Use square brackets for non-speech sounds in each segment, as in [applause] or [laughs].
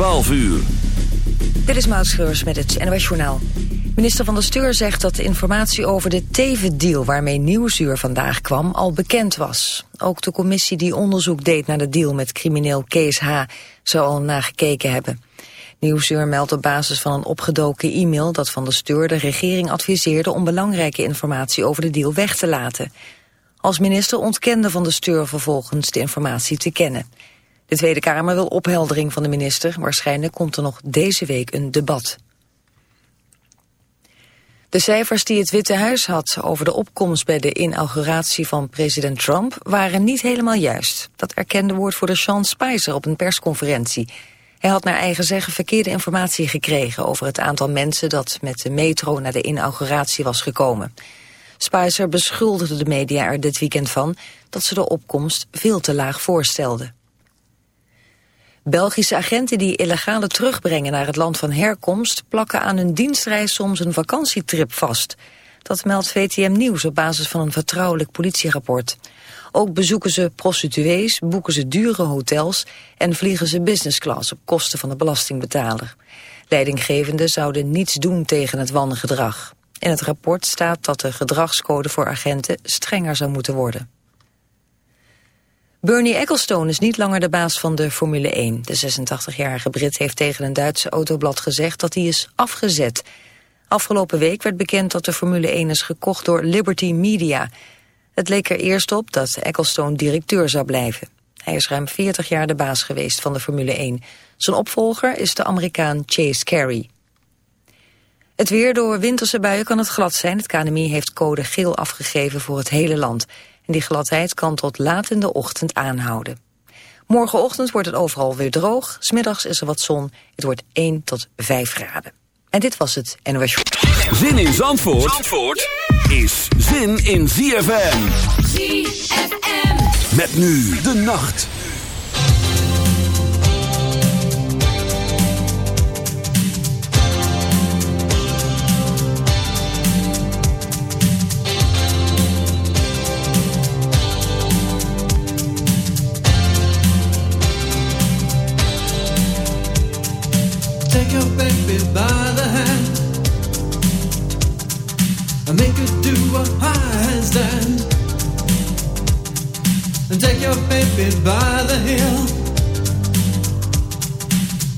12 uur. Dit is Maud met het NOS Journaal. Minister van de Steur zegt dat de informatie over de Teven-deal... waarmee Nieuwsuur vandaag kwam, al bekend was. Ook de commissie die onderzoek deed naar de deal met crimineel Kees H... zou al nagekeken hebben. Nieuwsuur meldt op basis van een opgedoken e-mail... dat Van de Steur de regering adviseerde... om belangrijke informatie over de deal weg te laten. Als minister ontkende Van de Steur vervolgens de informatie te kennen... De Tweede Kamer wil opheldering van de minister. Waarschijnlijk komt er nog deze week een debat. De cijfers die het Witte Huis had over de opkomst bij de inauguratie van president Trump waren niet helemaal juist. Dat erkende woordvoerder Sean Spicer op een persconferentie. Hij had naar eigen zeggen verkeerde informatie gekregen over het aantal mensen dat met de metro naar de inauguratie was gekomen. Spicer beschuldigde de media er dit weekend van dat ze de opkomst veel te laag voorstelden. Belgische agenten die illegale terugbrengen naar het land van herkomst... plakken aan hun dienstreis soms een vakantietrip vast. Dat meldt VTM Nieuws op basis van een vertrouwelijk politierapport. Ook bezoeken ze prostituees, boeken ze dure hotels... en vliegen ze business class op kosten van de belastingbetaler. Leidinggevenden zouden niets doen tegen het wangedrag. In het rapport staat dat de gedragscode voor agenten strenger zou moeten worden. Bernie Ecclestone is niet langer de baas van de Formule 1. De 86-jarige Brit heeft tegen een Duitse autoblad gezegd dat hij is afgezet. Afgelopen week werd bekend dat de Formule 1 is gekocht door Liberty Media. Het leek er eerst op dat Ecclestone directeur zou blijven. Hij is ruim 40 jaar de baas geweest van de Formule 1. Zijn opvolger is de Amerikaan Chase Carey. Het weer door winterse buien kan het glad zijn. Het KNMI heeft code geel afgegeven voor het hele land die gladheid kan tot laat in de ochtend aanhouden. Morgenochtend wordt het overal weer droog. Smiddags is er wat zon. Het wordt 1 tot 5 graden. En dit was het NOS Zin in Zandvoort, Zandvoort is zin in ZFM. ZFM. Met nu de nacht. Your baby by the hill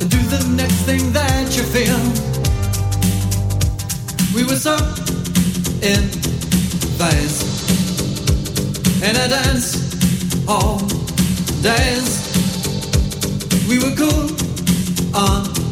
and do the next thing that you feel. We were so in phase in a dance all days. We were cool on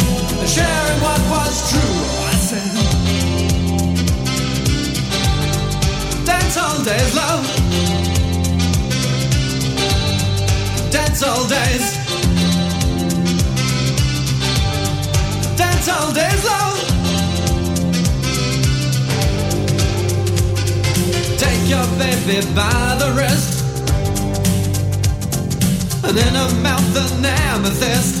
sharing what was true. I dance all days, love. Dance all days. Dance all days long. Take your baby by the wrist. And in her mouth an amethyst.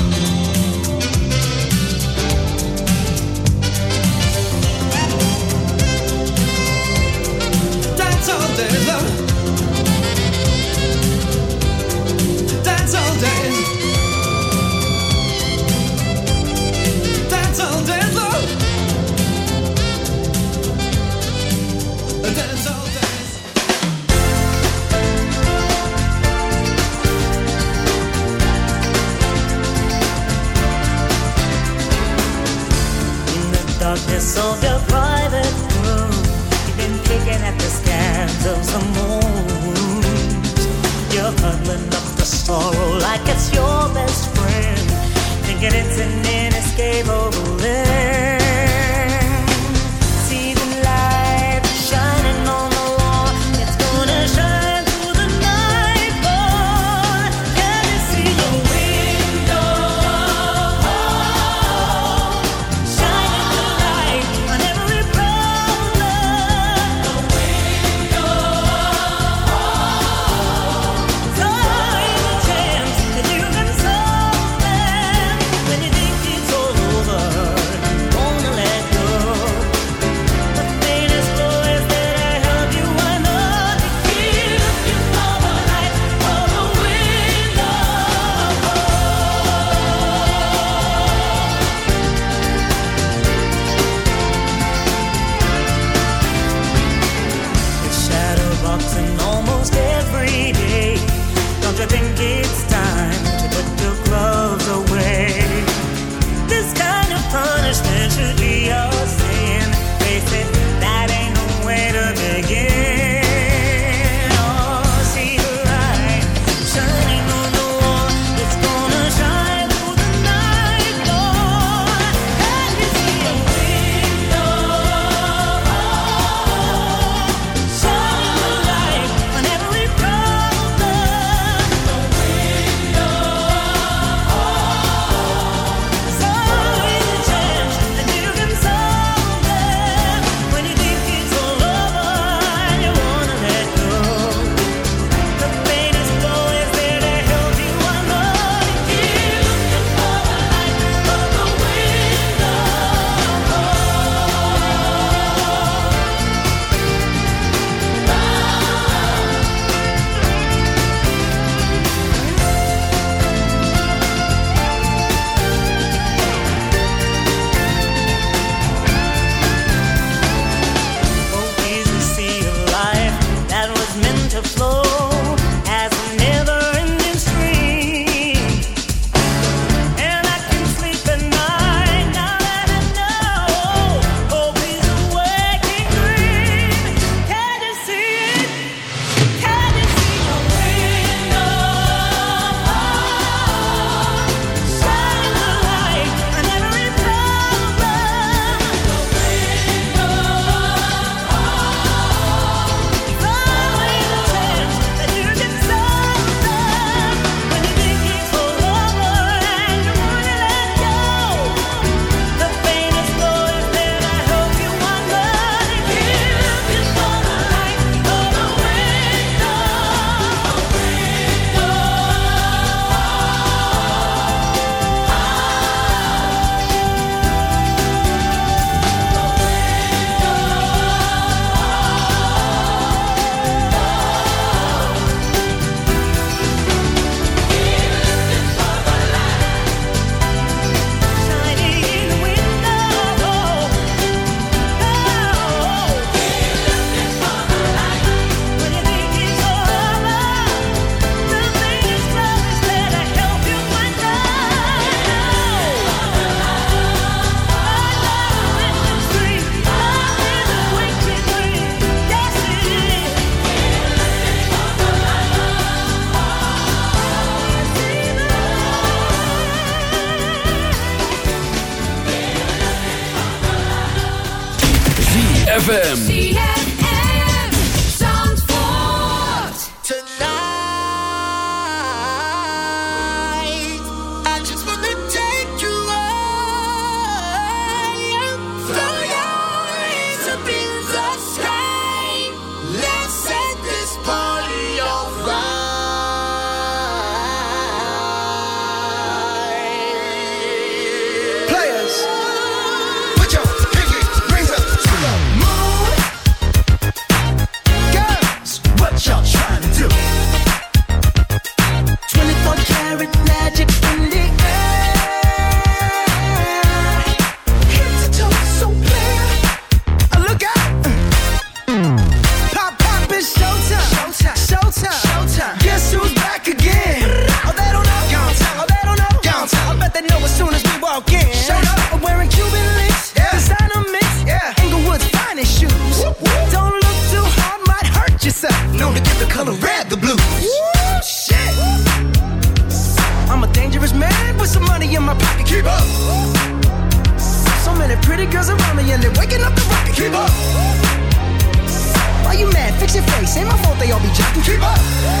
all day long. they all be jacking. Keep up.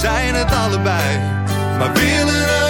zijn het allebei, maar willen het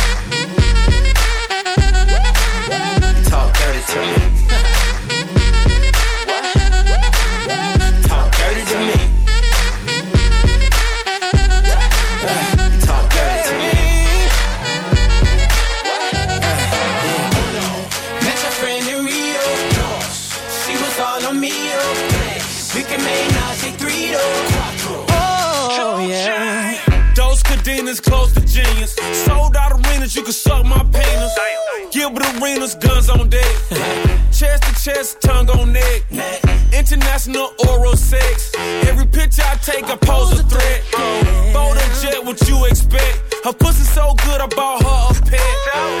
We can make Nazi three Oh, yeah. Those cadenas close to genius. Sold out arenas, you can suck my penis. Gilbert Arenas, guns on deck. [laughs] chest to chest, tongue on neck. International oral sex. Every picture I take, I pose a threat. Bold and jet, what you expect? Her pussy so good, I bought her a pet.